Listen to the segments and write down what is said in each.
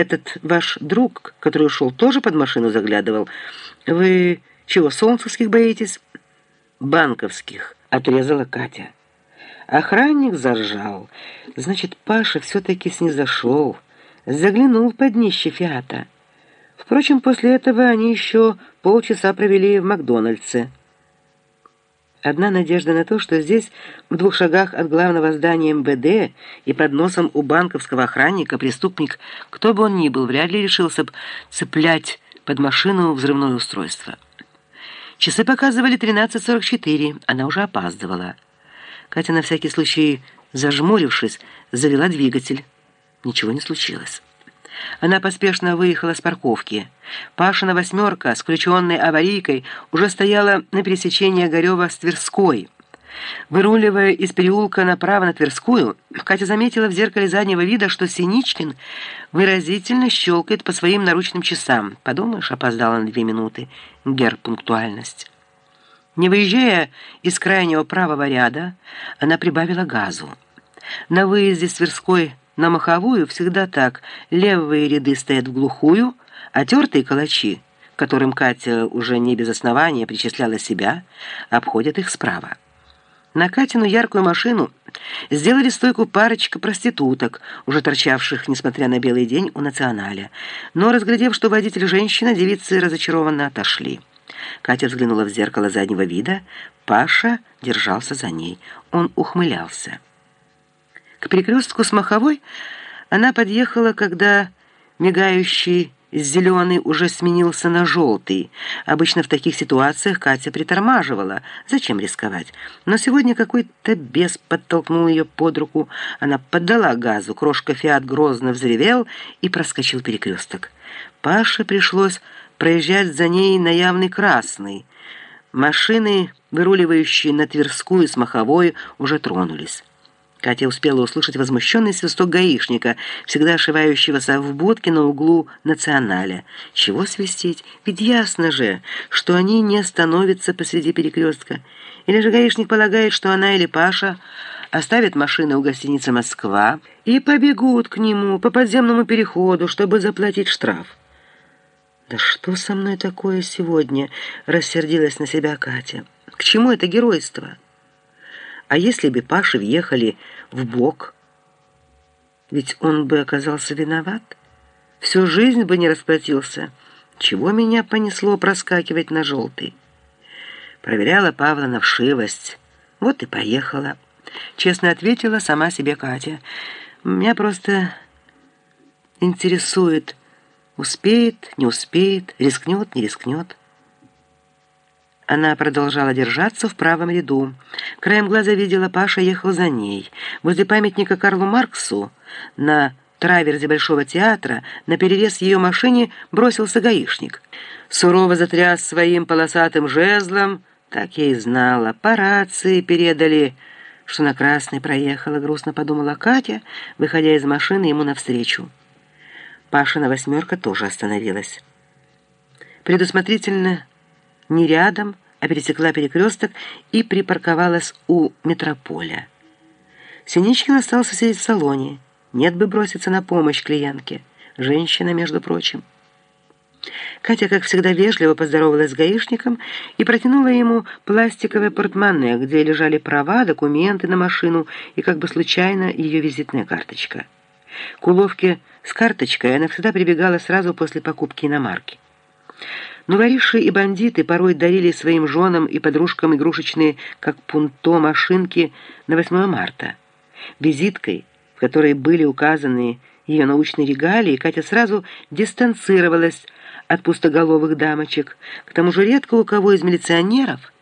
этот ваш друг, который ушел, тоже под машину заглядывал? Вы чего, солнцевских боитесь?» «Банковских», — отрезала Катя. Охранник заржал. Значит, Паша все-таки снизошел, заглянул под днище Фиата. Впрочем, после этого они еще полчаса провели в Макдональдсе. Одна надежда на то, что здесь, в двух шагах от главного здания МВД и под носом у банковского охранника, преступник, кто бы он ни был, вряд ли решился бы цеплять под машину взрывное устройство. Часы показывали 13.44, она уже опаздывала. Катя на всякий случай, зажмурившись, завела двигатель. Ничего не случилось. Она поспешно выехала с парковки. Пашина «восьмерка» с включенной аварийкой уже стояла на пересечении Огарева с Тверской. Выруливая из переулка направо на Тверскую, Катя заметила в зеркале заднего вида, что Синичкин выразительно щелкает по своим наручным часам. Подумаешь, опоздала на две минуты. Герпунктуальность. Не выезжая из крайнего правого ряда, она прибавила газу. На выезде с Тверской на маховую всегда так. Левые ряды стоят в глухую, а тертые калачи, которым Катя уже не без основания причисляла себя, обходят их справа. На Катину яркую машину сделали стойку парочка проституток, уже торчавших, несмотря на белый день, у националя. Но, разглядев, что водитель женщина, девицы разочарованно отошли. Катя взглянула в зеркало заднего вида. Паша держался за ней. Он ухмылялся. К перекрестку с Маховой она подъехала, когда мигающий зеленый уже сменился на желтый. Обычно в таких ситуациях Катя притормаживала. Зачем рисковать? Но сегодня какой-то бес подтолкнул ее под руку. Она поддала газу. Крошка «Фиат» грозно взревел и проскочил перекресток. Паше пришлось проезжать за ней на явный красный. Машины, выруливающие на Тверскую с Маховой, уже тронулись. Катя успела услышать возмущенный свисток гаишника, всегда ошивающегося в будке на углу националя. Чего свистеть? Ведь ясно же, что они не остановятся посреди перекрестка. Или же гаишник полагает, что она или Паша оставят машины у гостиницы «Москва» и побегут к нему по подземному переходу, чтобы заплатить штраф. «Да что со мной такое сегодня?» — рассердилась на себя Катя. «К чему это геройство?» А если бы Паши въехали в бок, ведь он бы оказался виноват, всю жизнь бы не расплатился. Чего меня понесло проскакивать на желтый? Проверяла Павла на вшивость. Вот и поехала. Честно ответила сама себе Катя. Меня просто интересует, успеет, не успеет, рискнет, не рискнет. Она продолжала держаться в правом ряду. Краем глаза видела, Паша ехал за ней. Возле памятника Карлу Марксу на траверзе Большого театра на перерез ее машине бросился гаишник. Сурово затряс своим полосатым жезлом. Так я и знала. По рации передали, что на красный проехала, грустно подумала Катя, выходя из машины ему навстречу. Пашина восьмерка тоже остановилась. Предусмотрительно не рядом, а пересекла перекресток и припарковалась у метрополя. Синичкин остался сидеть в салоне. Нет бы броситься на помощь клиентке. Женщина, между прочим. Катя, как всегда, вежливо поздоровалась с гаишником и протянула ему пластиковое портмоне, где лежали права, документы на машину и как бы случайно ее визитная карточка. К уловке с карточкой она всегда прибегала сразу после покупки иномарки. Но вориши и бандиты порой дарили своим женам и подружкам игрушечные, как пунто, машинки на 8 марта. Визиткой, в которой были указаны ее научные регалии, Катя сразу дистанцировалась от пустоголовых дамочек. К тому же редко у кого из милиционеров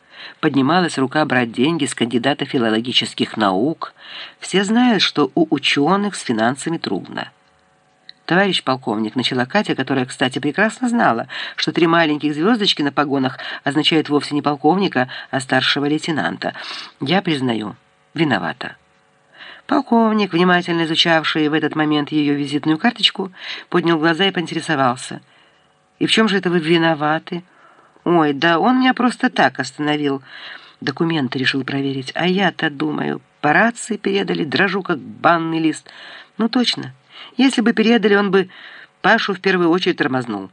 поднималась рука брать деньги с кандидата филологических наук. Все знают, что у ученых с финансами трудно. «Товарищ полковник», — начала Катя, которая, кстати, прекрасно знала, что три маленьких звездочки на погонах означают вовсе не полковника, а старшего лейтенанта. «Я признаю, виновата». Полковник, внимательно изучавший в этот момент ее визитную карточку, поднял глаза и поинтересовался. «И в чем же это вы виноваты?» «Ой, да он меня просто так остановил. Документы решил проверить. А я-то думаю, по рации передали, дрожу как банный лист. Ну точно». Если бы передали, он бы Пашу в первую очередь тормознул.